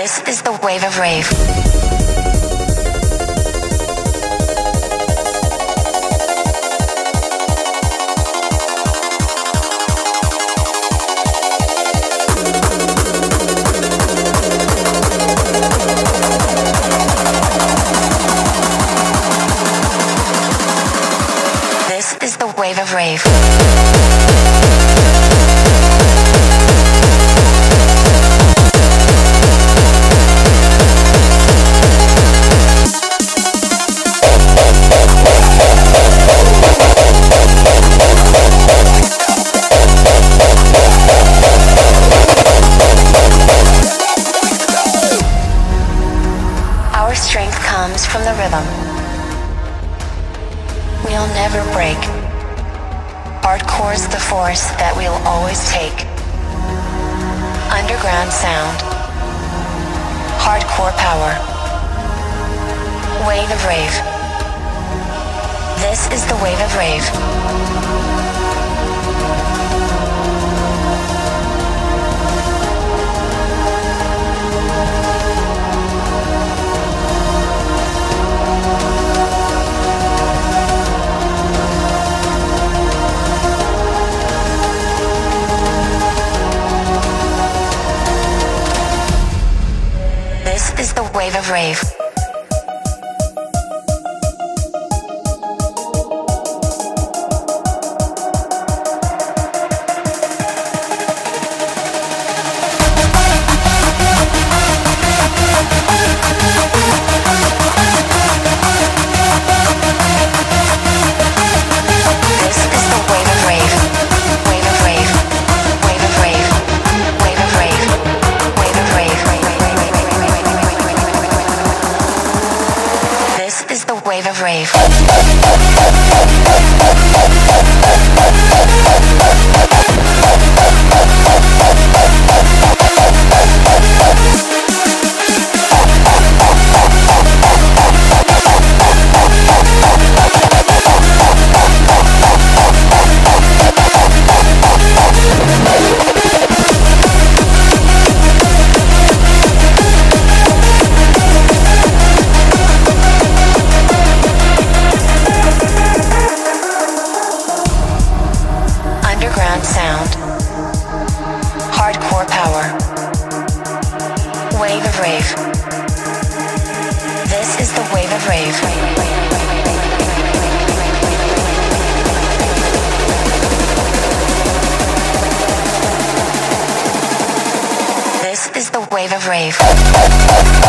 This is the wave of rave. This is the wave of rave. We'll never break. Hardcore's the force that we'll always take. Underground sound. Hardcore power. Wave of rave. This is the wave of rave. Is the wave of rave. Is the wave of rave. Underground sound. Hardcore power. Wave of rave. This is the wave of rave. This is the wave of rave.